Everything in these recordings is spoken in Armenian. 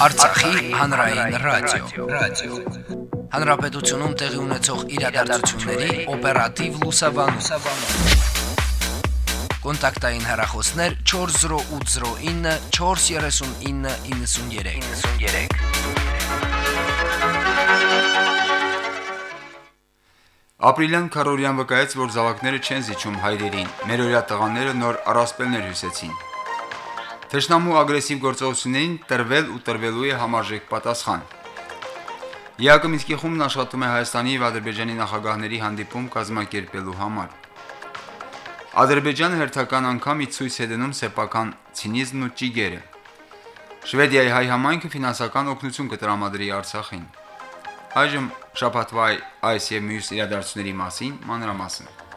Արցախի հանրային ռադիո, ռադիո։ Հանրապետությունում տեղի ունեցող իրադարձությունների օպերատիվ լուսաբանում։ Կոնտակտային հեռախոսներ 40809 43993։ 93 Ապրիլյան Կարորյան վկայեց, որ զավակները չեն զիջում հայրերին։ Մերօրյա տղաները նոր առասպելներ հյուսեցին։ Թշնամու ագրեսիվ գործողություններին տրվել ու տրվելու է համարժեք պատասխան։ ԵԱԿ Մինսկի խումբն աշխատում է Հայաստանի եւ Ադրբեջանի նախագահների հանդիպում կազմակերպելու համար։ Ադրբեջանը հերթական անգամ ի ցույց է դնում սեփական ցինիզմն ու ճիգերը։ Շվեդիայի հայ համայնքը ֆինանսական օգնություն կտրամադրի Արցախին։ Այժմ շաբաթվա այս եւ մյուս իրադարձությունների մասին մանրամասն։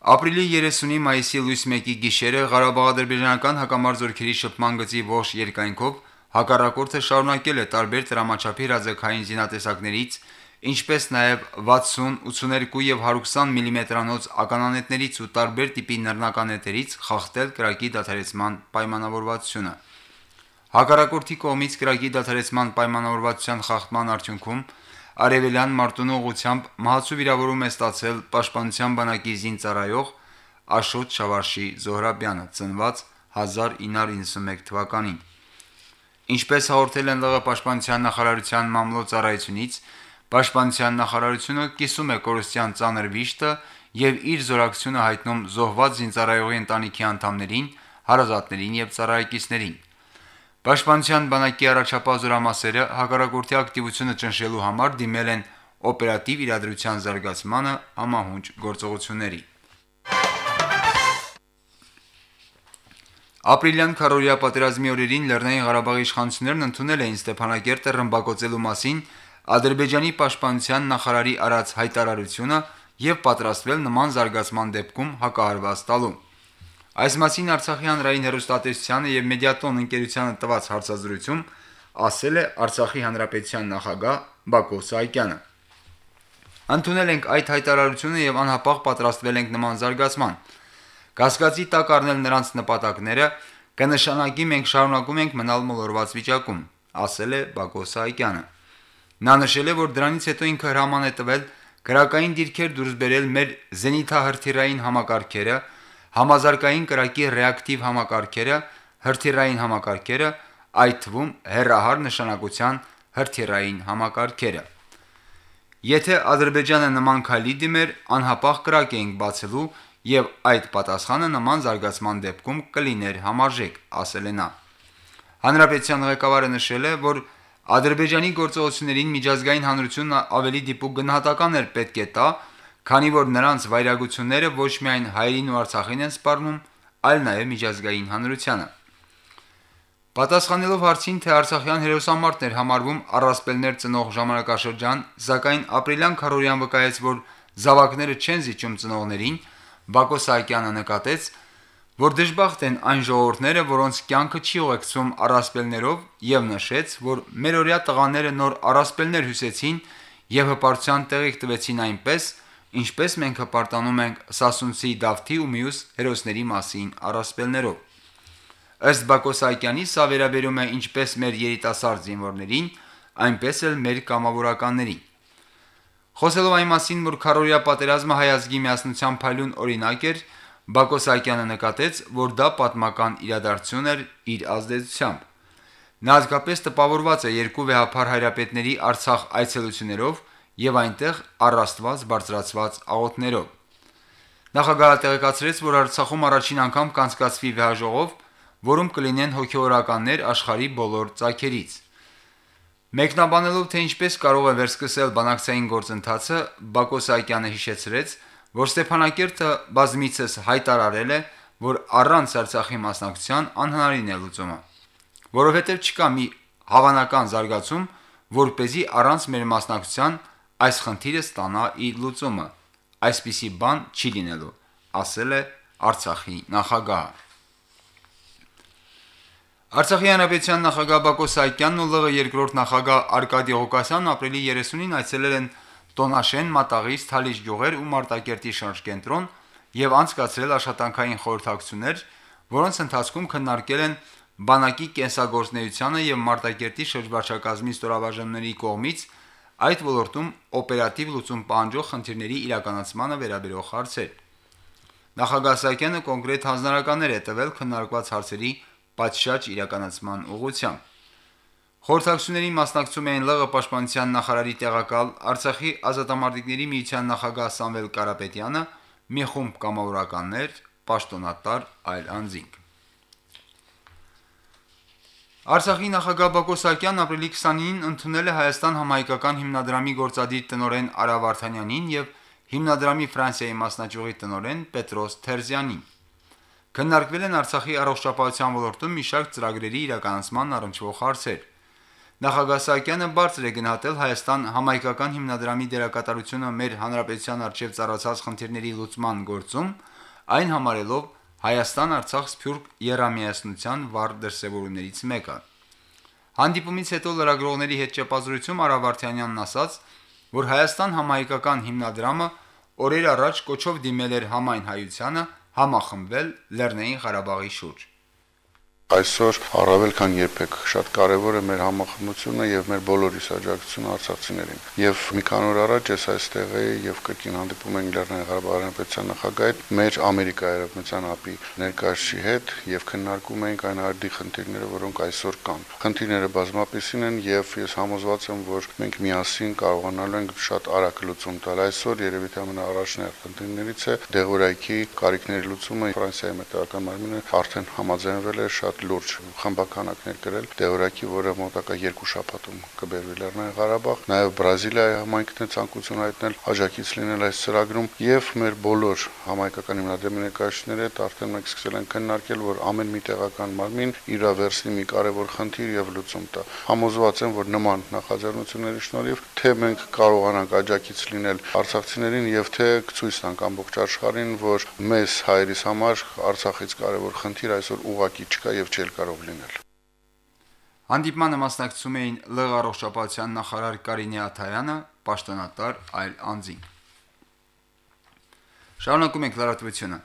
Ապրիլի 30-ի մայիսի լույս 1-ի գիշերը Ղարաբաղ-ադրբեջանական հակամարձությունների շփման գծի ողջ երկայնքով հակառակորդը շարունակել է տարբեր դրամաչափի հրաձգային զինատեսակներից, ինչպես նաև 60, 82 եւ 120 մմ-անոց mm ականանետերից ու տարբեր տիպի նռնականետերից խախտել կրակի դադարեցման պայմանավորվածությունը։ Հակառակորդի կողմից կրակի դադարեցման պայմանավորվածության խախտման արդյունքում Արևելյան Մարտունու ուղությամբ մահացու վիրավորում է ստացել Պաշտպանության բանակի զինծառայող Աշոտ Շավարշի Զոհրաբյանը, ծնված 1991 թվականին։ Ինչպես հաղորդել են ԼՂ Պաշտպանության նախարարության մամլոյցարայությունից, Պաշտպանության նախարարությունը կիսում է կորստյան ծանր վիշտը եւ իր զորակցությունը հայտնում զոհված զինծառայողի ընտանիքի անդամներին, հարազատներին եւ ծառայեկիցներին։ Պաշտպանության բանակի առաջապահ զորամասերը հակառակորդի ակտիվությունը ճնշելու համար դիմել են օպերատիվ իրադրության զարգացմանը համահունչ գործողությունների։ Ապրիլյան քարորիա պատերազմի օրերին Լեռնային Ղարաբաղի իշխանություններն ընդունել էին Ստեփանակերտը ռմբակոծելու մասին Ադրբեջանի պաշտպանության նախարարի արած հայտարարությունը եւ պատրաստվել նման զարգացման դեպքում հակահարված տալու։ Այս մասին Արցախի հանրային հերոստատեսությանը եւ Մեդիատոն ընկերությանը տված հարցազրույցում ասել է Արցախի հանրապետության նախագահ Բակո Սահակյանը։ Ընդունել ենք այդ հայտարարությունը եւ անհապաղ պատրաստվել ենք նման զարգացման։ Կասկածի տակ առնել նրանց նպատակները կնշանակի մենք շարունակում ենք մնալ մոլորված վիճակում, ասել է Բակո Սահակյանը։ Նա նշել է, որ դրանից հետո ինքը հրաման է տվել քրակային դիրքեր դուրս բերել մեր զենիթահրթիռային համակարգերը, համազարգային կրակի ռեակտիվ համակարգերը, հրթիռային համակարգերը, այդ թվում հերահար նշանակության հրթիռային համակարգերը։ Եթե Ադրբեջանը նման քայլի դիմեր, անհապաղ կրակ էինք բացելու եւ այդ պատասխանը նման զարգացման դեպքում կլիներ համարժեք, ասել է նա։ Հանրապետության ղեկավարը նշել է, որ Ադրբեջանի գործողություններին միջազգային հանրությունը ավելի դիպուկ գնահատական էր պետք է տա, քանի որ նրանց վայրագությունները ոչ միայն հայերին ու Արցախին են սպառնում, այլ նաև միջազգային հանրությանը։ Պատասխանելով հարցին, թե Արցախյան հերոսամարտն էր համարվում առասպելներ ծնող ժամանակաշրջան, սակայն ապրիլյան քարորյան վկայեց, որ զավակները չեն զիջում ծնողներին, Բակո Սահակյանը նկատեց, որ դժբախտ են այն ժողովուրդները, որոնց կյանքը չի ուղեկցում առասպելներով եւ նշեց, որ մերօրյա տղաները նոր առասպելներ հյուսեցին եւ հպարտության տեղիք տվեցին այնպես, ինչպես մենք հպարտանում ենք Սասունցի Դավթի ու մյուս հերոսների մասին առասպելներով։ Ըստ Բակո Սահակյանի սա վերաբերում է ինչպես մեր երիտասարդ զինվորներին, այնպես էլ մեր կամավորականներին։ Խոսելով այն մասին, որ քարորիա պատերազմը հայազգի միասնության փայլուն օրինակ էր, Բակո Սահակյանը նկատեց, որ դա պատմական իրադարձություն էր իր ազդեցությամբ։ Նա հատկապես տպավորված է երկու վեհապար հայրապետների Արցախ այցելություններով եւ այնտեղ առաստված բարձրացված աղոթներով։ Նախագահը տեղեկացրեց, որ Արցախում առաջին անգամ կանցկացվի վեհաժողով, որում կլինեն հոգեորականներ աշխարի բոլոր ցակերից։ Մեկնաբանելով թե ինչպես կարող է վերսկսել բանակցային գործընթացը, Բակո Սահակյանը հիշեցրեց, որ Ստեփանակերտը բազմիցս հայտարարել է, որ առանց Արցախի մասնակցության անհնարին է լուծումը, որովհետև չկա մի հավանական զարգացում, որ เป զի առանց մեր մասնակցության այս խնդիրը ստանա իր լուծումը։ Այսպիսի բան չի լինելու, ասել է Արցախի նախագահը։ Արցախի հանրապետության նախագահ Բակո Սահակյանն ու ԼՂ երկրորդ նախագահ Արկադի Ղուկասյանն ապրիլի 30-ին այցելել են Տոնաշեն, Մատաղից, Թալիշ գյուղեր ու Մարտակերտի շարժկենտրոն եւ անցկացրել աշխատանքային խորհրդակցություններ, որոնց ընթացքում քննարկել են բանակի կենսագործնեությանը եւ Մարտակերտի շրջվարչակազմի ստորաբաժանումների կողմից այդ ոլորտում օպերատիվ լուծում պահանջող խնդիրների իրականացմանը վերաբերող հարցեր։ Նախագահ Սահակյանը կոնկրետ հանձնարարականներ է տվել քննարկված հարցերի պատշաճ իրականացման ուղղությամբ։ Խորհրդակցությունների մասնակցում էին ԼՂ պաշտպանության նախարարի տեղակալ Արցախի ազատամարտիկների միության նախագահ Սամվել Կարապետյանը, մի խումբ կամավորականներ, պաշտոնատար այլ անձինք։ Արցախի նախագահ Բակո Սահակյանն ապրիլի 29-ին ընդունել է Հայաստան համահայկական հիմնադրամի գործադիր տնօրեն Արա Վարդանյանին եւ հիմնադրամի Ֆրանսիայի մասնաճյուղի տնօրեն Պետրոս Թերզյանին։ Քննարկվել են Արցախի առողջապահության ոլորտում մի շարք ծրագրերի իրականացման առնչվող հարցեր։ Նախագահ Սահակյանը բարձր է գնահատել Հայաստան համայնքական հիմնադրամի դերակատարությունը մեր հանրապետության արչև ծառացած խնդիրների լուծման գործում, այն համարելով Հայաստան-Արցախ սփյուռք երամիասնության վառ դրսևորումներից մեկը։ Հանդիպումից հետո լրագրողների հետ ճեպազրույցում Արավարթյանյանն ասաց, որ Հայաստան համայնքական հիմնադրամը օրեր առաջ կոչով դիմել էր համայն հայությանը համախմբվել Լեռնային Ղարաբաղի շուրջ։ Այսօր առավել քան երբեք շատ կարևոր է մեր համախմբությունը եւ մեր բոլորիս աջակցությունը արցախցիներին։ Եվ մի քանի օր առաջ ես այստեղ էի եւ կրկին հանդիպում ենք Լեռնային Ղարաբաղի հանրապետության նախագահի մեր Ամերիկայի արևմտյան ափի ներկայացի հետ եւ քննարկում ենք այն արդի խնդիրները, որոնք այսօր կան։ Խնդիրները բազմապիսին են եւ ես համոզված եմ, որ մենք միասին կարողանալու ենք շատ արագ լուծում տալ։ Այսօր երևի թե ամենաառաջնահերթ խնդիրներից է դեղորայքի կարիքների լուծումը Ֆրանսիայի մետաղական մարմինը արդեն համաձայնվել է շատ լուրջ խմբականակներ գրել դեորակի, որը մոտակա երկու շաբաթում կբերվի Լեռնային Ղարաբաղ, նաև Բրազիլիայի համայնքն է ցանկություն հայտնել աջակից լինել այս ծրագրում եւ մեր բոլոր համայնքական հիմնադրամի ներկայացուցիչները արդեն մենք սկսել ենք քննարկել, որ ամեն մի տեղական մարմին իր վերցնի մի կարևոր խնդիր եւ լուծում տա։ Համոզված եմ, որ նման նախաձեռնությունների շնորհիվ թե մենք կարողանանք աջակից լինել արցախցիներին եւ թե ցույց տանք ամբողջ աշխարհին, որ մեզ հայերիս համար Արցախից կարևոր խնդիր այսօր ուղակի չկա եւ չէր կարող լինել։ Հանդիպմանը մասնակցում էին ԼՂ առողջապահության նախարար Կարինե Աթայանը, պաշտոնատար այլ անձինք։ Շարունակում ենք լրատվությունը։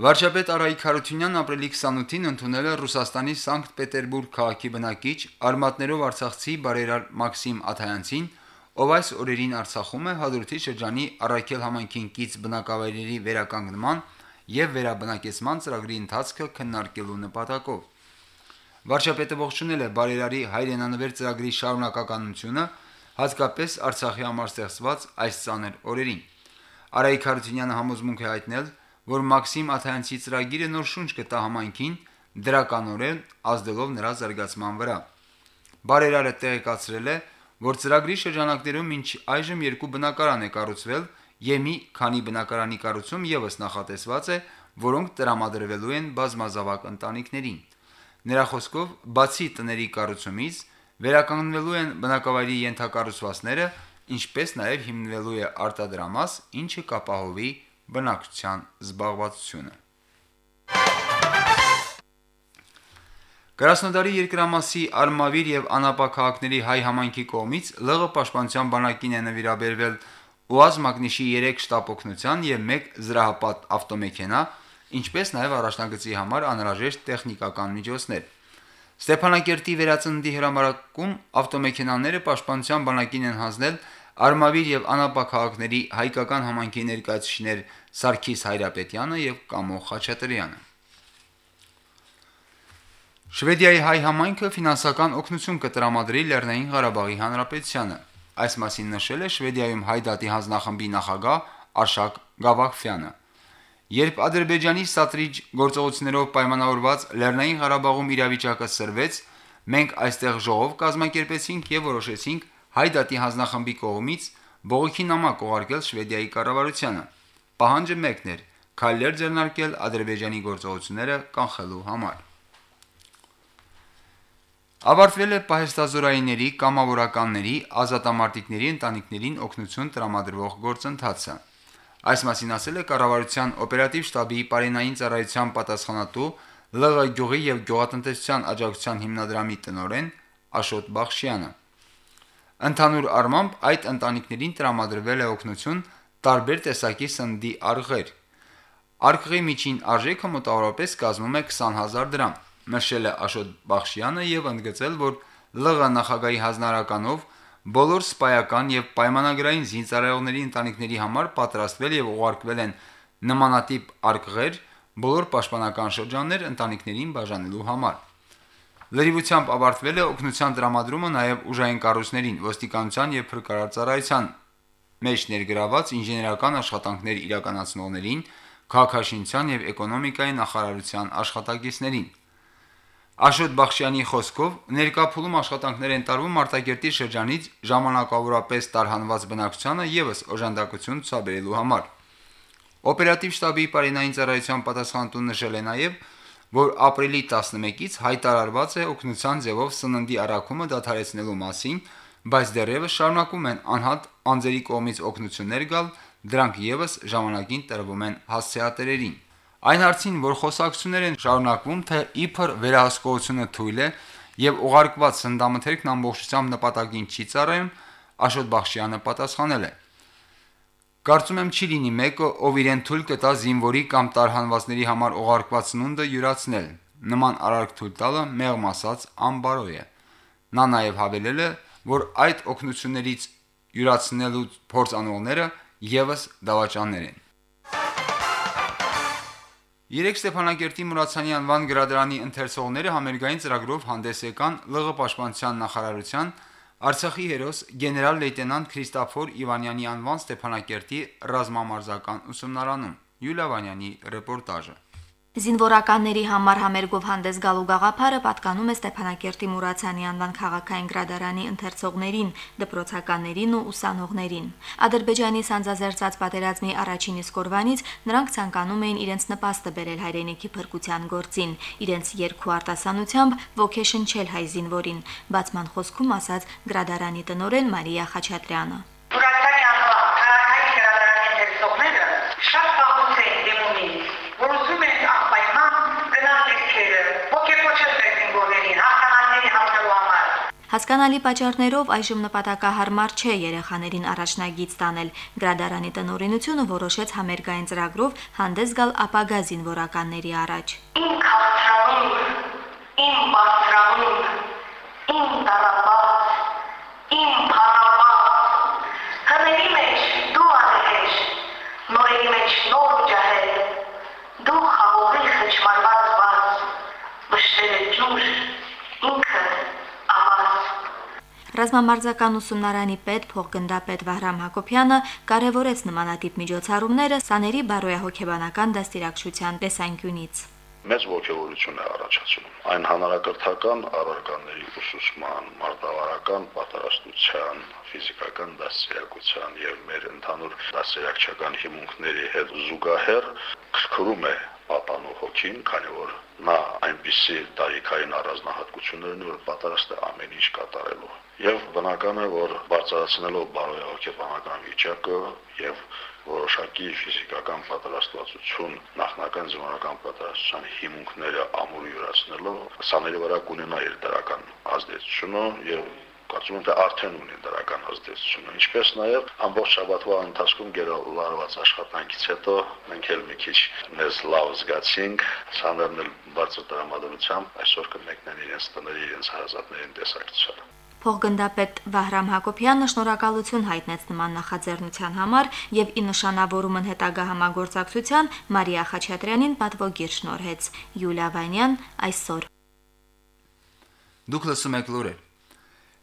Վարչապետ Արայիկ Խարությունյանն ապրիլի 28-ին ընդունել է Ռուսաստանի Սանկտ Պետերբուրգ քաղաքի բնակիչ արմատներով Արցախցի բարերար Մաքսիմ Աթայանցին, ով այս օրերին Արցախում է հադրութի շրջանի Արաքել համայնքին կից բնակավայրերի վերականգնման եւ վերաբնակեցման ծրագրի ընթացքը քննարկելու նպատակով։ Վարչապետը ողջունել է բարերարի հայրենանվեր ծրագրի շարունակականությունը, հատկապես Արցախի համար ստեղծված այս ցաներ օրերին։ Արայիկ Խարությունյանը համոզմունք է հայտնել, որ Մաքսիմ Աթայանցի ծրագիրը նոր շունչ կտա համայնքին, դրականորեն ազդելով նրա զարգացման վրա։ Բարերարը տեղեկացրել է, որ ծրագրի շրջանակներում մինչ այժմ երկու բնակարան է կառուցվել եւ մի քանի բնակարանի կառուցում եւս նախատեսված է, որոնք տրամադրվելու են բազմազավակ ընտանիքներին։ Նրա խոսքով, բացի տների կառուցումից, վերականգնվելու են բնակավայրի ենթակառուցվածքները, ինչպես նաև հիմնվելու է արտադրամաս, ինչը կապահովի բնակչության զբաղվածությունը։ Կրասնոդարի երկրամասի Արմավիր եւ Անապա քաղաքների հայ համայնքի կողմից ԼՂ պաշտպանության բանակին է նվիրաբերվել ՈՒԱԶ մագնիշի 3 շտապօգնության եւ 1 զրահապատ ավտոմեքենա, ինչպես նաեւ առաջնագծի համար անհրաժեշտ տեխնիկական միջոցներ։ Ստեփանակերտի վերածնդի հրամարակում ավտոմեքենաները պաշտպանության բանակին են հանձնել Արմավիր եւ Անապա քաղաքների հայկական համայնքի ներկայացուցիչներ Սարգիս Հայրապետյանը եւ Կամո Խաչատրյանը։ Շվեդիայի հայ համայնքը ֆինանսական օգնություն կտրամադրի Լեռնային Ղարաբաղի Հանրապետությանը։ Այս մասին նշել է Շվեդիայում հայդատի հանձնախմբի նախագահ Արշակ Գավախֆյանը։ Երբ Ադրբեջանի սատրիչ գործողություններով պայմանավորված Լեռնային Ղարաբաղում իրավիճակը սրվեց, մենք այստեղ ժողով կազմակերպեցինք եւ որոշեցինք հայդատի հանձնախմբի կողմից բողոքի նամակ ուղարկել Շվեդիայի կառավարությանը։ Պահանջը մեկն էր՝ քայլեր ձեռնարկել Ադրբեջանի գործողությունները կանխելու համար։ Ավարտվել է պահեստազորայինների, կամավորականների, ազատամարտիկների ընտանիքներին օգնություն տրամադրող գործընթացը։ Այս մասին ասել է կառավարության օպերատիվ շտաբի Պարենային ծառայության պատասխանատու ԼՂ գյուղի եւ գյուղատնտեսության աջակցության հիմնադրամի տնօրեն Աշոտ Բախշյանը։ Ընդհանուր առմամբ այդ ընտանիքներին տրամադրվել է օգնություն տարբեր տեսակի սննդի արղեր։ Արկղի միջին արժեքը մոտավորապես կազմում է 20000 դրամ, նշել է Աշոտ Բախշյանը եւ ընդգծել, որ ԼՂ նախագահի հանրարականով բոլոր սպայական եւ պայմանագրային զինծառայողների ընտանիքների համար պատրաստվել եւ ուղարկվել են նմանատիպ արկղեր բոլոր պաշտպանական շրջաններ ընտանիքներին բաժանելու համար։ Լրիվությամբ ավարտվել է օգնության տրամադրումը նաև ուժային կառույցներին, ոստիկանության եւ փրկարար ծառայության մեջ ներգրաված ինժեներական աշխատանքներ իրականացնողներին, քաղաքաշինության եւ էկոնոմիկայի նախարարության աշխատակիցներին։ Աշոտ Բախշյանի խոսքով ներկայփուլում աշխատանքներ են տարվում Մարտակերտի շրջանից ժամանակավորապես տարհանված բնակչությանը եւս օժանդակություն ցուցաբերելու համար։ Օպերատիվ շտաբի Պարինային ծառայության պատասխանատուն նշել է նաեւ, որ ապրիլի 11-ից հայտարարված է օգնության ձևով սննդի առաքումը դադարեցնելու մասին, բայց դեռևս շարունակում են անհատ անձերի կողմից օգնություններ գալ, դրանք եւս ժամանակին տրվում են հասցեատերերին։ Այն հարցին, որ խոսակցություններ են շարունակվում, թե իբր վերահսկողությունը թույլ է եւ ուղարկված սնդամթերքն ամբողջությամբ նպատակին չի ծառայում, Աշոտ Բախշյանը պատասխանել է. Կարծում եմ չի լինի մեկը, ով իրեն թույլ կտա զինվորի կամ տարհանվածների համար ուղարկված սնունդը յուրացնել։ Նման արարք թույլ տալը մեղմ ասած անբարո է։ Նա նաև հավելել է, որ այդ օգնություններից յուրացնելու փորձ անողները եւս դավաճաններ են։ Երեք Ստեփանակերտի Մուրացյանի անվան գրադարանի ընթերցողները համերգային ծրագրով հանդես եկան ԼՂ պաշտպանության նախարարության Արցախի հերոս գեներալ լեյտենանտ Քրիստոֆոր Իվանյանի անվան Ստեփանակերտի ռազմամարզական ուսումնարանում։ Յուլիա Վանյանի ռեպորտաժը։ Զինվորականների համար համերգով հանդես գալու գաղափարը պատկանում է Ստեփանակերտի Մուրացյանի անվան քաղաքային գրադարանի ընթերցողներին, դպրոցականներին ու ուսանողներին։ Ադրբեջանի սանձազերծած պատերազմի առաջին իսկ օրվանից նրանք ցանկանում էին իրենց նպաստը բերել հայրենիքի փրկության գործին, իրենց երկու արտասանությամբ ոգեշնչել հայ զինվորին, բացման խոսքում ասաց գրադարանի տնօրեն Մարիա Խաչատրյանը։ Մուրացյանի անվան քաղաքային գրադարանի ընթերցողները շատ պահուց էին դեմունին, որ ուզում են անպայման գնալ դեպքերը, ոգեկոչել մեր զինվորներին, հաղթանակների հասնելու համար։ Հասկանալի պատճառներով այժմ նպատակահարմար չէ երեխաներին առաջնագից տանել։ Գրադարանի տնօրինությունը որոշեց համերգային ծրագրով հանդես գալ ապագա զինվորականների առաջ։ Իմ քաղցրանում, իմ բարձրանում, Ռազմամարզական ուսումնարանի պետ փոխգնդապետ Վահրամ Հակոբյանը կարևորեց նմանատիպ միջոցառումները սաների բարոյահոգեբանական դաստիարակչության տեսանկյունից։ մեծ ողջավորություն է առաջացնում այն հանրակրթական առարկաների ուսուցման, մարտավարական պատրաստության, ֆիզիկական դաստիարակության եւ մեր ընդհանուր դաստիարակչական հիմունքների հետ զուգահեռ քրում է պատանու հոգին, քանի որ նա այնպիսի տարիքային առանձնահատկություններ ունի, որ պատրաստ է ամեն ինչ կատարելու։ Եվ բնական է, որ բարձրացնելով բարոյահոգեբանական վիճակը եւ որոշակի ֆիզիկական պատրաստվածություն նախնական զինվորական պատրաստության հիմունքները ամուր յուրացնելով սաների վրա կունենա իր դրական ազդեցությունը եւ կարծում եմ թե արդեն ունի դրական ազդեցությունը ինչպես նաեւ ամբողջ շաբաթվա ընթացքում գերալարված աշխատանքից հետո մենք էլ մի քիչ մեզ լավ զգացինք սաներն էլ բարձր տրամադրությամբ այսօր կմեկնեն իրենց տների իրենց հարազատներին տեսակցությանը Փոխգնդապետ Վահրամ Հակոբյանը շնորհակալություն հայտնեց նման նախաձեռնության համար եւ ի նշանավորումն հետագա համագործակցության Մարիա Խաչատրյանին պատվոգիր շնորհեց։ Յուլիա Վանյան այսօր։ Դուք լսում եք լուրեր։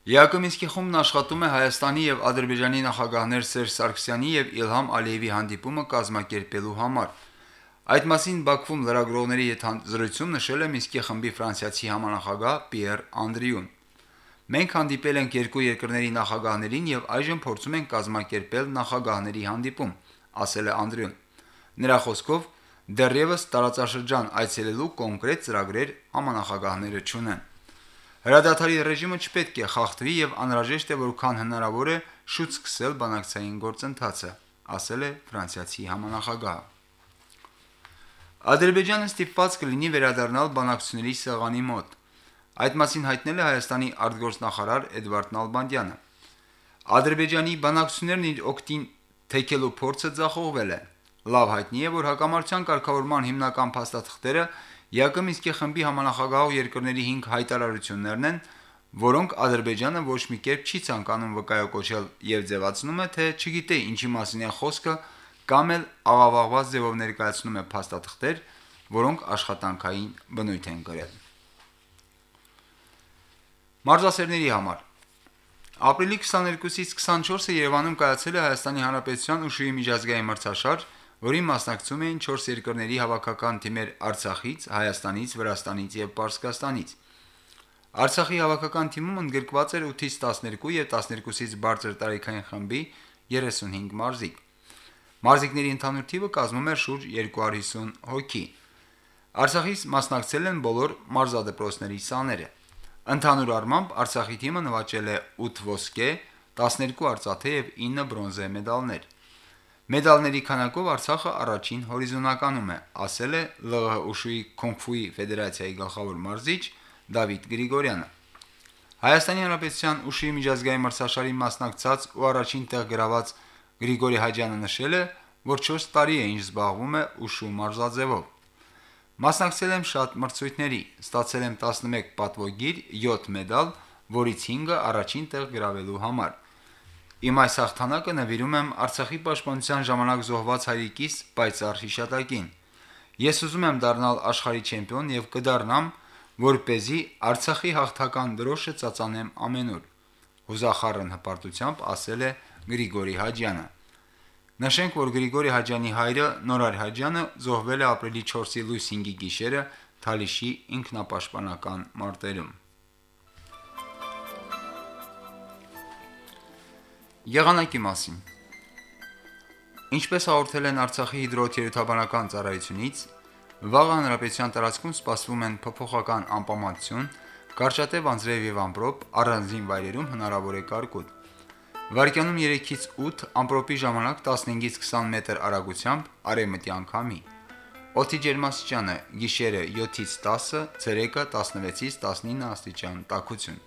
Յակոմինսկի խումբն աշխատում է Հայաստանի եւ Ադրբեջանի նախագահներ Սերժ Սարգսյանի եւ Իլհամ Ալիևի հանդիպումը կազմակերպելու համար։ Այդ մասին Բաքվում լրագրողների հետ զրույցում նշել է Մինսկի խմբի ֆրանսիացի համանախագահ Պիեր Անդրիուն։ Մենք հանդիպել ենք երկու երկրների նախագահներին եւ այժմ փորձում ենք կազմակերպել նախագահների հանդիպում, ասել է Անդրիուն։ Նրա խոսքով դեռևս տարածաշրջան այցելելու կոնկրետ ծրագրեր համանախագահները չունեն։ Հրադադարի ռեժիմը չպետք է խախտվի եւ անհրաժեշտ է որքան հնարավոր է շուտ սկսել բանակցային գործընթացը, ասել է ֆրանսիացի համանախագահը։ Ադրբեջանը ստիպված կլինի վերադառնալ բանակցությունների սեղանի մոտ։ Այդ մասին հայտնել է Հայաստանի արտգործնախարար Էդվարդ Նալբանդյանը։ Ադրբեջանի բանակցություններն իր օկտին թեկելու փորձը ձախողվել է։ Լավ հայտնի է, որ հակամարտության կարգավորման հիմնական փաստաթղթերը ԵԱԿ Մինսկի խմբի համանախագահող երկրների 5 հայտարարություններն են, որոնք Ադրբեջանը ոչ մի կերպ չի ցանկանում վկայակոչել եւ ձևացնում է, թե չգիտե ինչի մասին է խոսքը կամ էլ աղավաղված ձևով ներկայացնում է փաստաթղթեր, որոնք աշխատանքային բնույթ են կրել։ Մարզասերների համար. Ապրիլի 22-ից 24-ը Երևանում կայացել է Հայաստանի Հանրապետության ուշուի միջազգային մրցաշար, որին մասնակցում էին 4 երկրների հավաքական թիմեր Արցախից, Հայաստանից, Վրաստանից եւ Պարսկաստանից։ Արցախի հավաքական թիմում ընդգրկված էր 8-ից 12 եւ 12-ից բարձր տարիքային խմբի 35 մարզիկ։ Մարզիկների ընդհանուր թիվը կազմում էր շուրջ 250 հոգի։ Արցախից մասնակցել են բոլոր մարզադպրոցների սաները։ Ընդհանուր առմամբ Արցախի թիմը նվաճել է 8 ոսկե, 12 արծաթե եւ 9 բրոնզե մեդալներ։ Մեդալների քանակով Արցախը առաջին հորիզոնականում է, ասել է ԼՂՀ ուշուի քունգֆուի ֆեդերացիայի գլխավոր մարզիչ Դավիթ Գրիգորյանը։ Հայաստանի Հանրապետության ուշի միջազգային մրցաշարի մասնակցած ու առաջին տեղ գրաված Գրիգորի Հաջյանը նշել է, որ 4 տարի է ինչ զբաղվում է ուշու մարզաձևով։ Մասնակցել եմ շատ մրցույթների, ստացել եմ 11 պատվոգիր, 7 մեդալ, որից 5-ը առաջին տեղ գրավելու համար։ Իմ այս հաղթանակը նվիրում եմ Արցախի պաշտպանության ժամանակ զոհված հայրիկիս պայծառ հիշատակին։ Ես ուզում եմ դառնալ աշխարհի չեմպիոն եւ կդառնամ, որ เป զի Արցախի հաղթական դրոշը ծածանեմ ամենուր։ Հուզախառն հպարտությամբ ասել է Գրիգորի Հաջյանը։ Նշենք, որ Գրիգորի Հաջյանի հայրը Նորար Հաջյանը զոհվել է ապրիլի 4-ի լույս 5-ի գիշերը Թալիշի ինքնապաշտպանական մարտերում։ Եղանակի մասին. Ինչպես հաղորդել են Արցախի հիդրոթերապևտաբանական ծառայությունից, վաղ հանրապետության տարածքում սպասվում են փոփոխական անպամատություն, կարճատև անձրև եւ ամպրոպ, առանձին վայրերում հնարավոր է կարկուտ։ Վարկյանում 3-ից 8 ամպրոպի ժամանակ 15-ից 20 մետր արագությամբ արևմտյան քամի։ Օդի ջերմաստիճանը՝ գիշերը 7-ից 10, ցերեկը 16-ից 19 աստիճան տաքություն։